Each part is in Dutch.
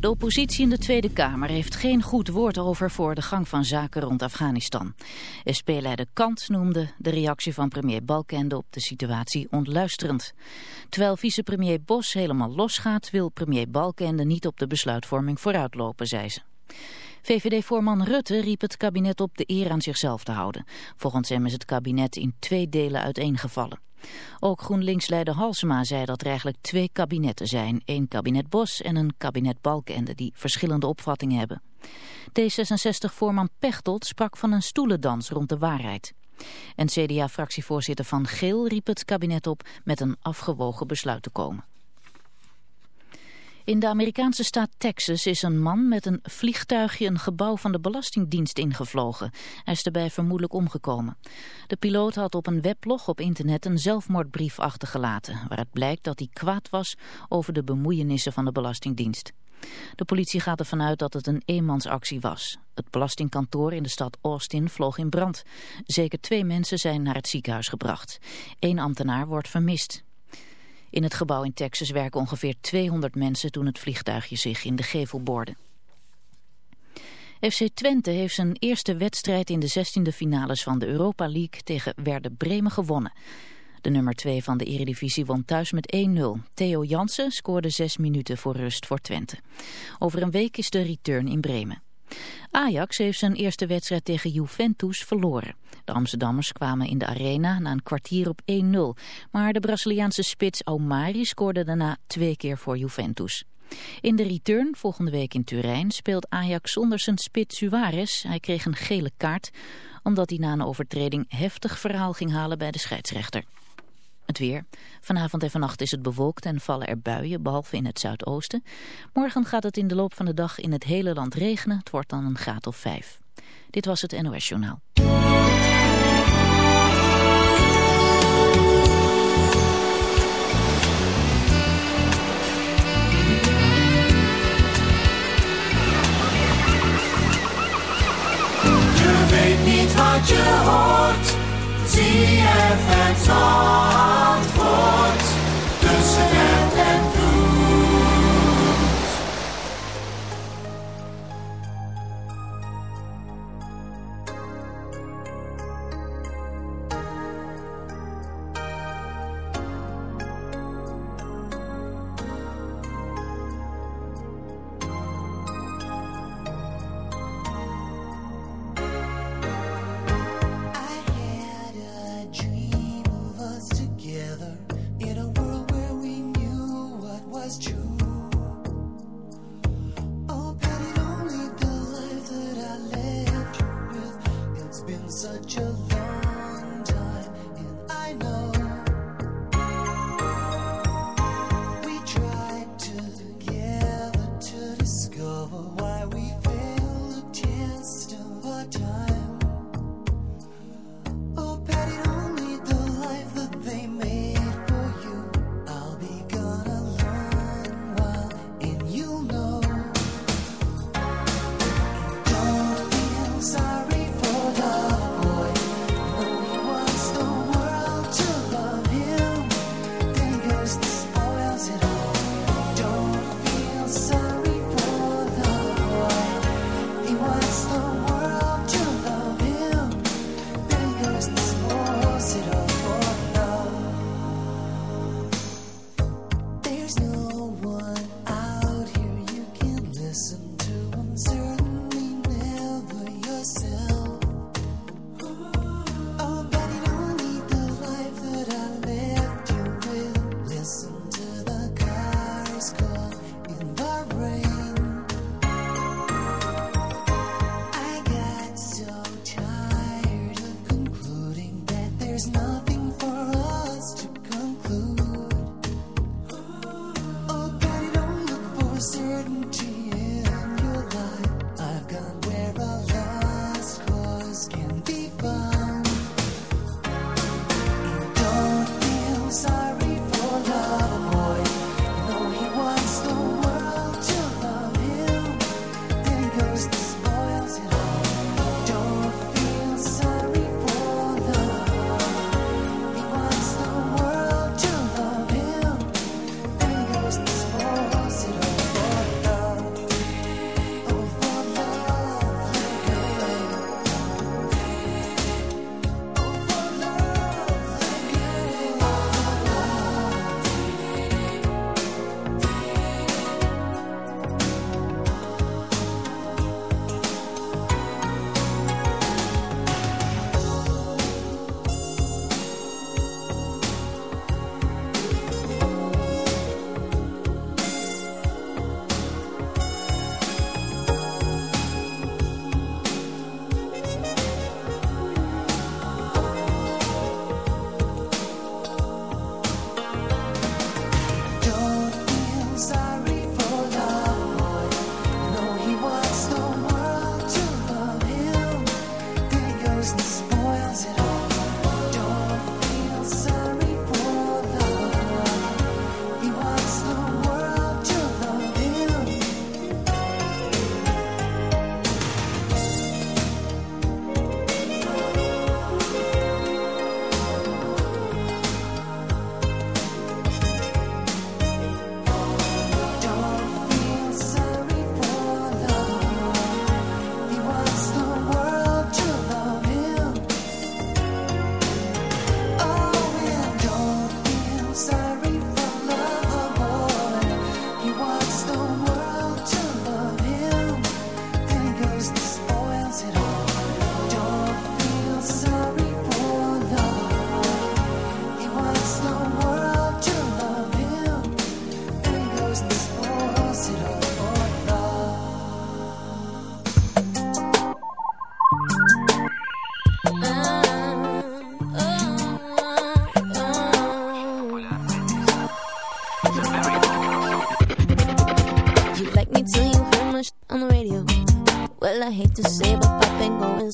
De oppositie in de Tweede Kamer heeft geen goed woord over voor de gang van zaken rond Afghanistan. SP-leider Kant noemde de reactie van premier Balkende op de situatie ontluisterend. Terwijl vicepremier Bos helemaal losgaat, wil premier Balkende niet op de besluitvorming vooruitlopen, zei ze. VVD-voorman Rutte riep het kabinet op de eer aan zichzelf te houden. Volgens hem is het kabinet in twee delen uiteengevallen. Ook GroenLinks-leider Halsema zei dat er eigenlijk twee kabinetten zijn. Eén kabinet Bos en een kabinet Balkenende die verschillende opvattingen hebben. D66-voorman Pechtold sprak van een stoelendans rond de waarheid. En CDA-fractievoorzitter Van Geel riep het kabinet op met een afgewogen besluit te komen. In de Amerikaanse staat Texas is een man met een vliegtuigje een gebouw van de Belastingdienst ingevlogen. Hij is erbij vermoedelijk omgekomen. De piloot had op een weblog op internet een zelfmoordbrief achtergelaten... waaruit blijkt dat hij kwaad was over de bemoeienissen van de Belastingdienst. De politie gaat ervan uit dat het een eenmansactie was. Het belastingkantoor in de stad Austin vloog in brand. Zeker twee mensen zijn naar het ziekenhuis gebracht. Eén ambtenaar wordt vermist. In het gebouw in Texas werken ongeveer 200 mensen toen het vliegtuigje zich in de gevel boorde. FC Twente heeft zijn eerste wedstrijd in de 16e finales van de Europa League tegen Werder Bremen gewonnen. De nummer 2 van de eredivisie won thuis met 1-0. Theo Jansen scoorde 6 minuten voor rust voor Twente. Over een week is de return in Bremen. Ajax heeft zijn eerste wedstrijd tegen Juventus verloren. De Amsterdammers kwamen in de arena na een kwartier op 1-0. Maar de Braziliaanse spits Aumari scoorde daarna twee keer voor Juventus. In de return volgende week in Turijn speelt Ajax zonder zijn spits Suarez. Hij kreeg een gele kaart omdat hij na een overtreding heftig verhaal ging halen bij de scheidsrechter. Het weer. Vanavond en vannacht is het bewolkt en vallen er buien, behalve in het zuidoosten. Morgen gaat het in de loop van de dag in het hele land regenen. Het wordt dan een graad of vijf. Dit was het NOS Journaal. Je weet niet wat je hoort. ZFM Zandvoort. Tussen app en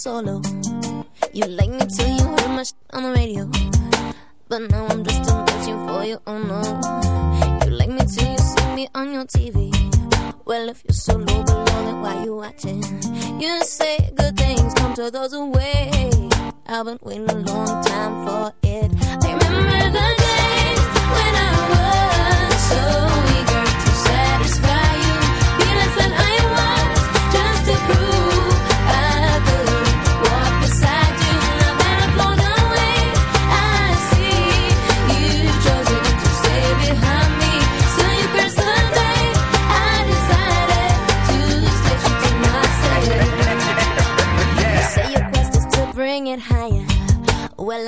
solo.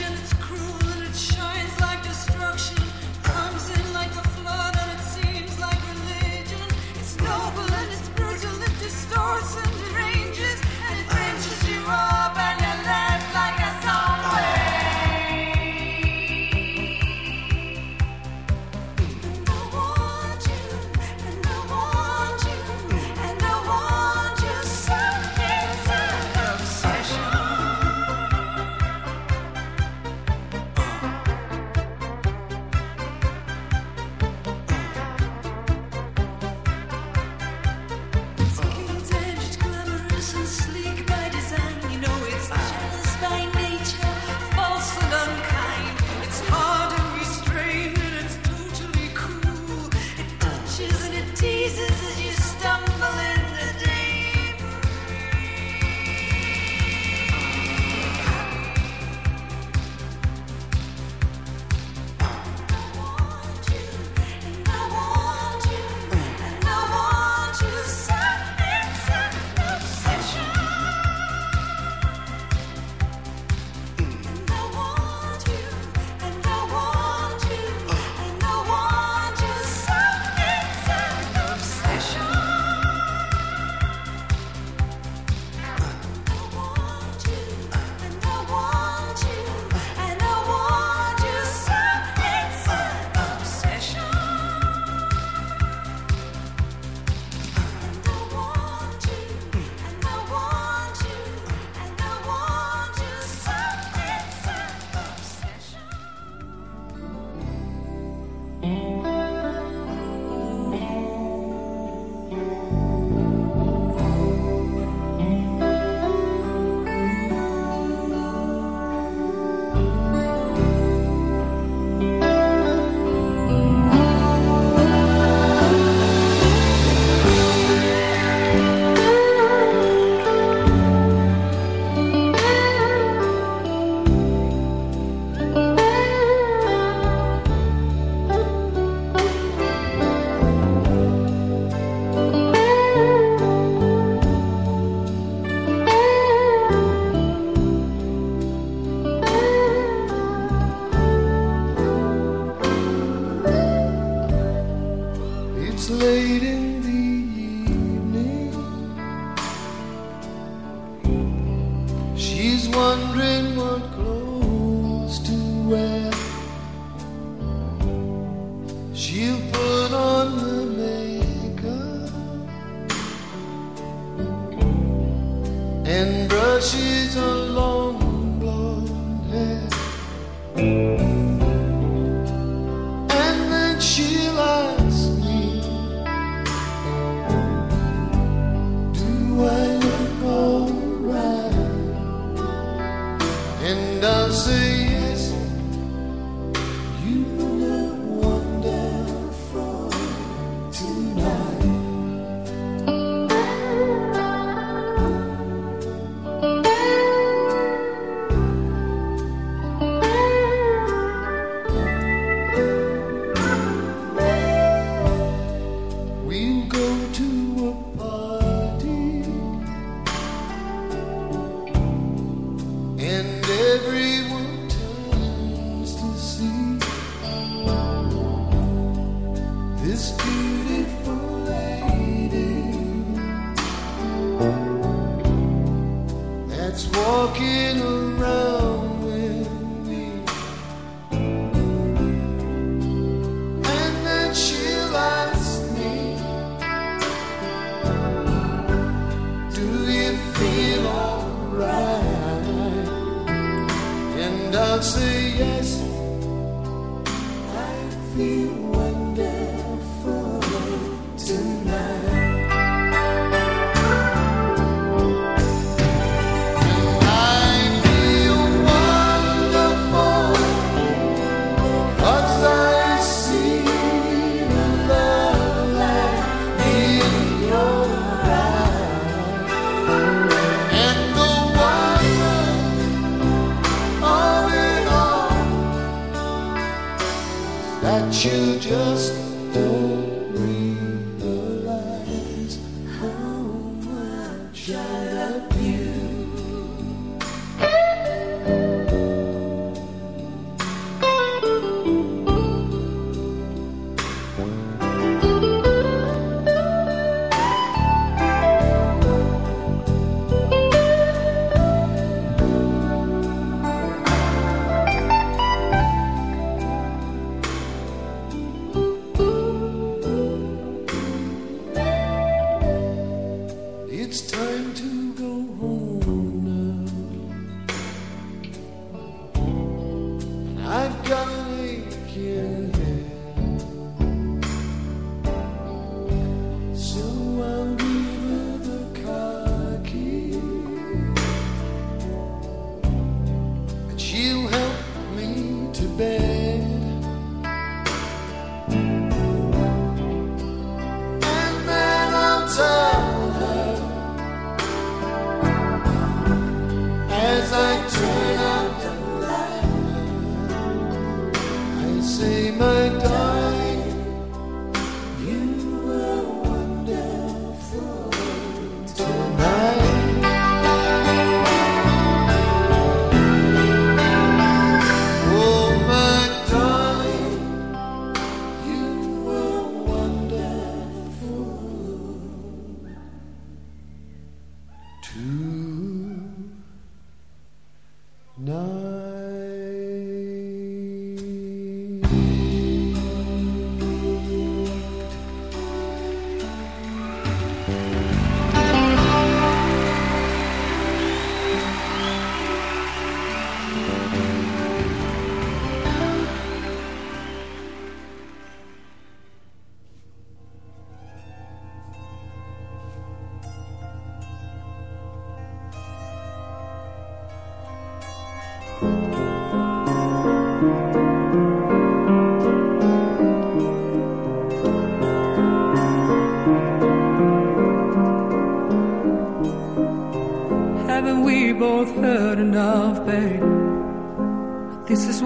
illusion it's cruel and it shines like destruction.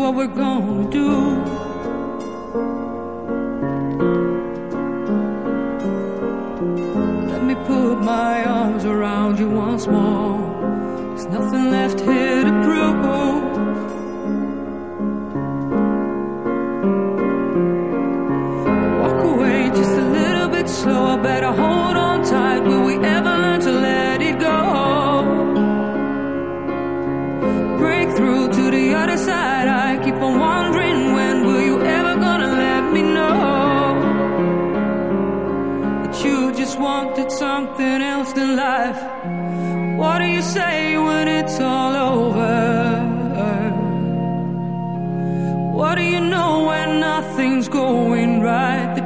What we're gonna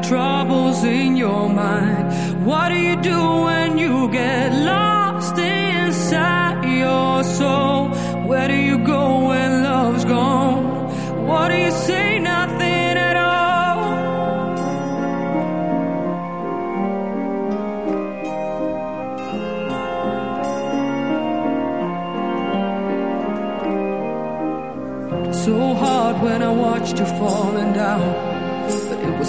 trouble's in your mind. What do you do when you get lost inside your soul? Where do you go when love's gone? What do you say? Nothing at all. So hard when I watched you falling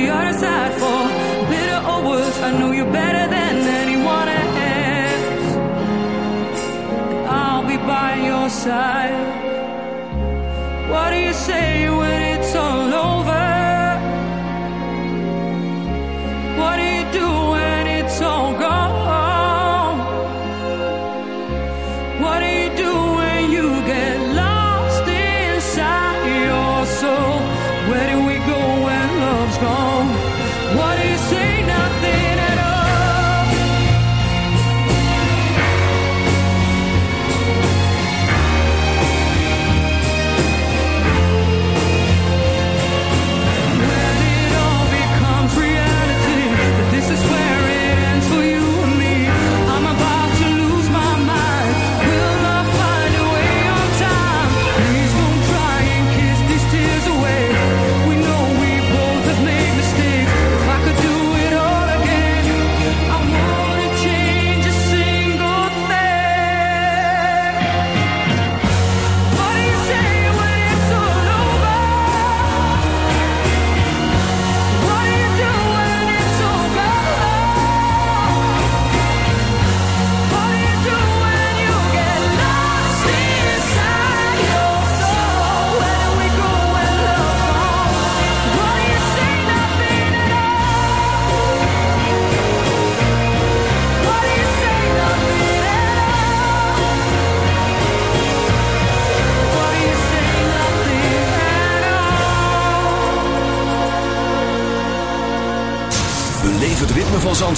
The other side for bitter or worse. I know you better than anyone else. I'll be by your side.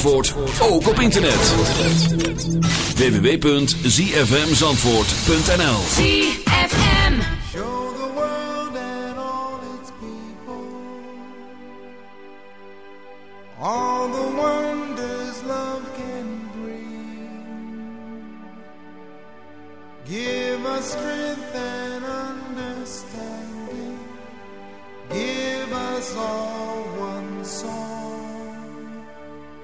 Zandvoort, ook op internet. www.zfmzandvoort.nl ZFM. Show the world and all its people all the wonders love can bring. Give us strength and understanding. Give us all one song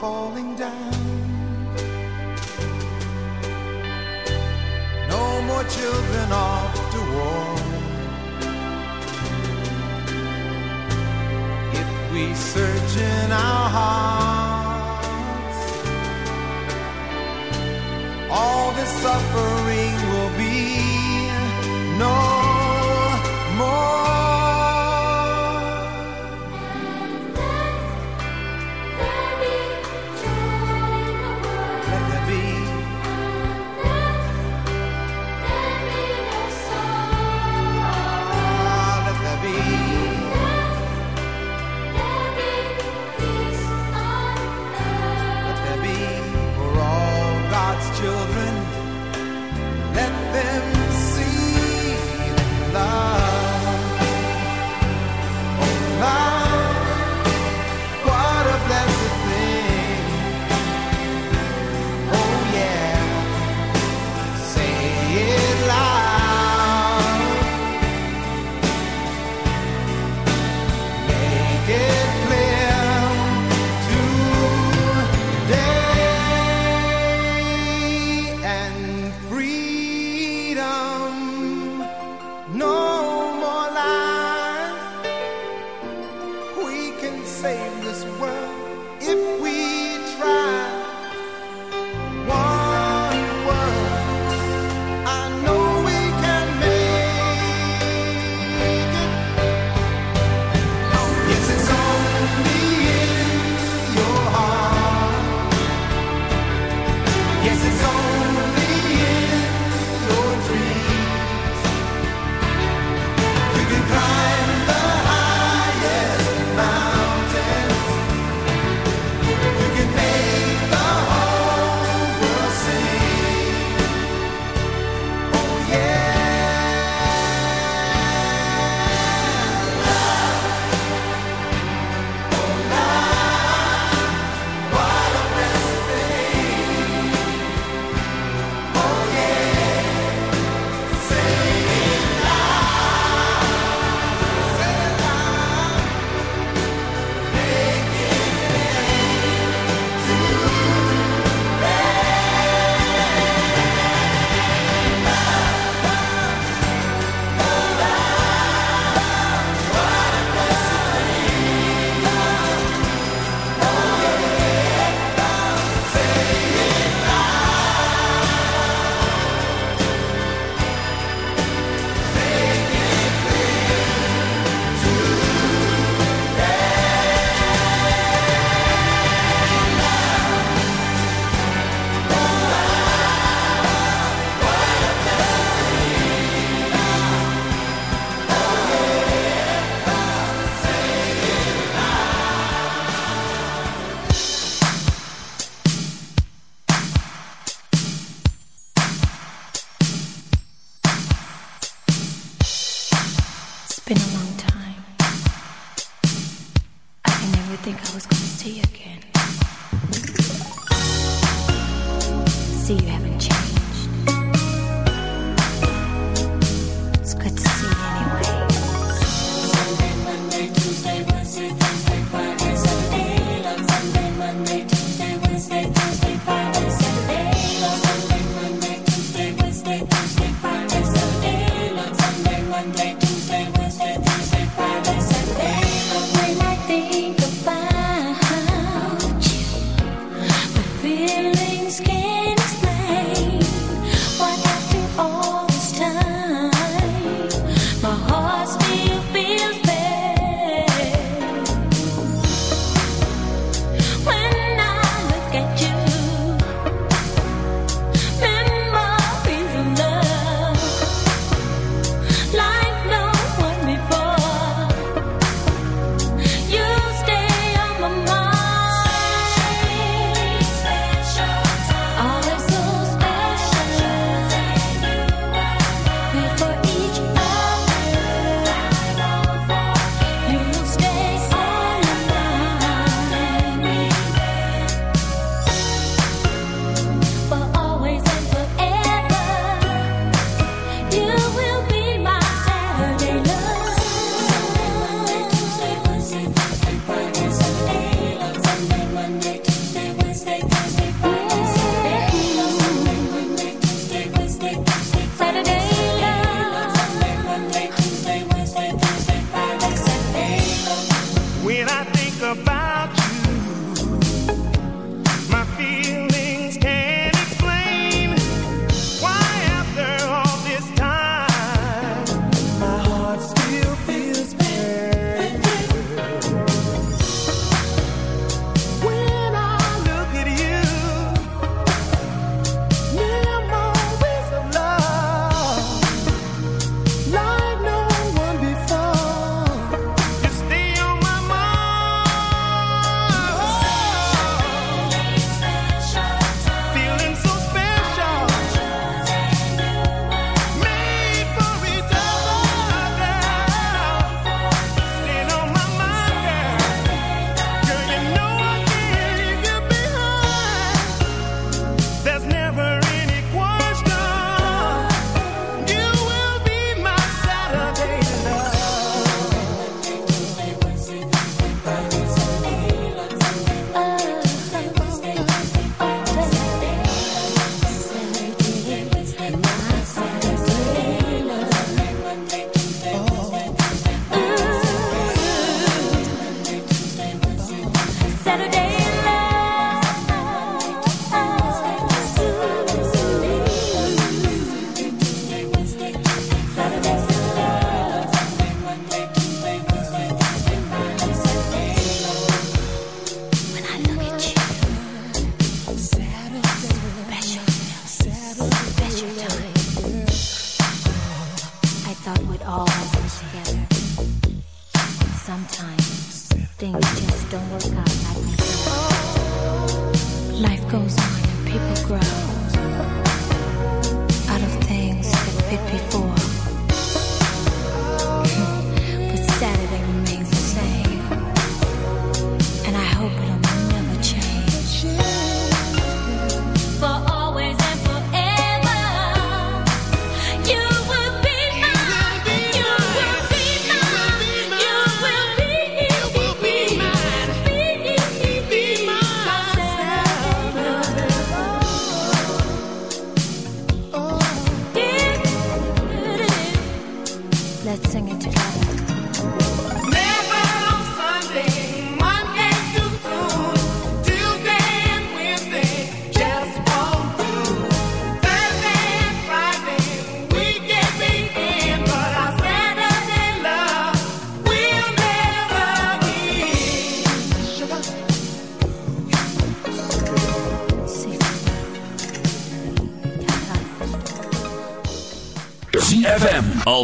falling down. No more children off to war. If we search in our hearts, all this suffering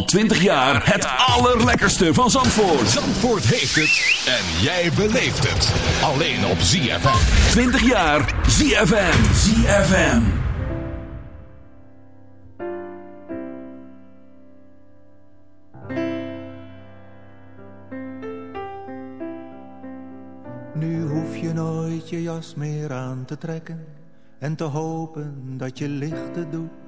twintig jaar het allerlekkerste van Zandvoort. Zandvoort heeft het en jij beleeft het. Alleen op ZFM. 20 jaar ZFM. ZFM. Nu hoef je nooit je jas meer aan te trekken. En te hopen dat je lichten doet.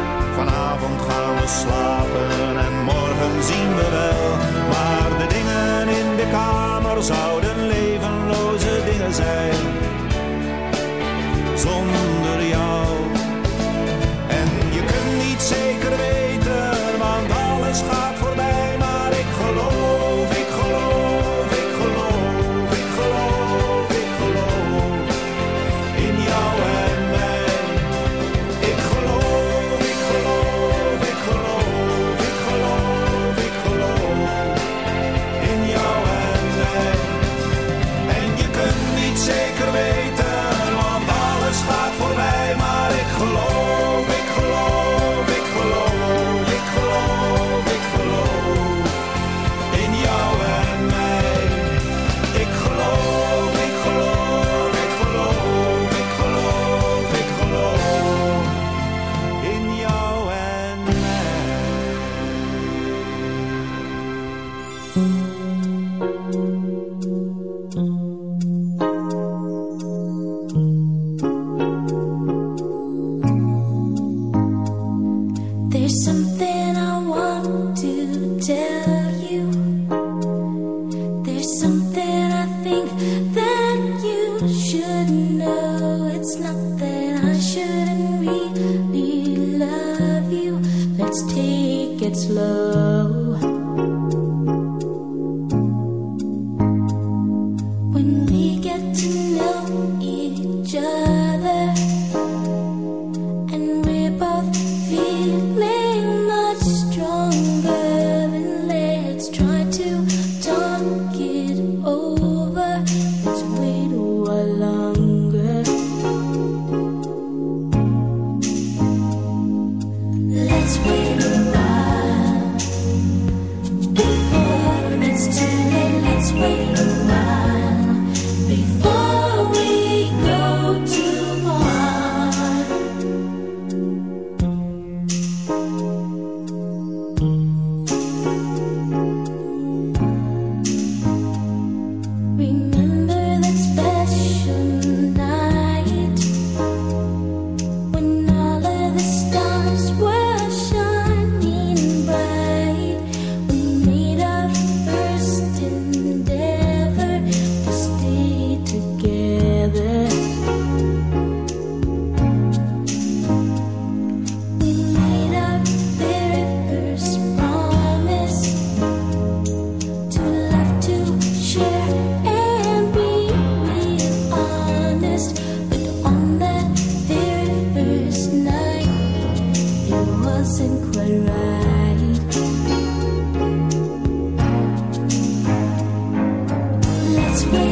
Vanavond gaan we slapen en morgen zien we wel. Maar de dingen in de kamer zouden levenloze dingen zijn. There's something I want to tell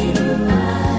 you of.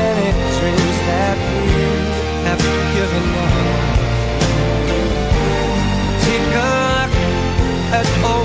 at all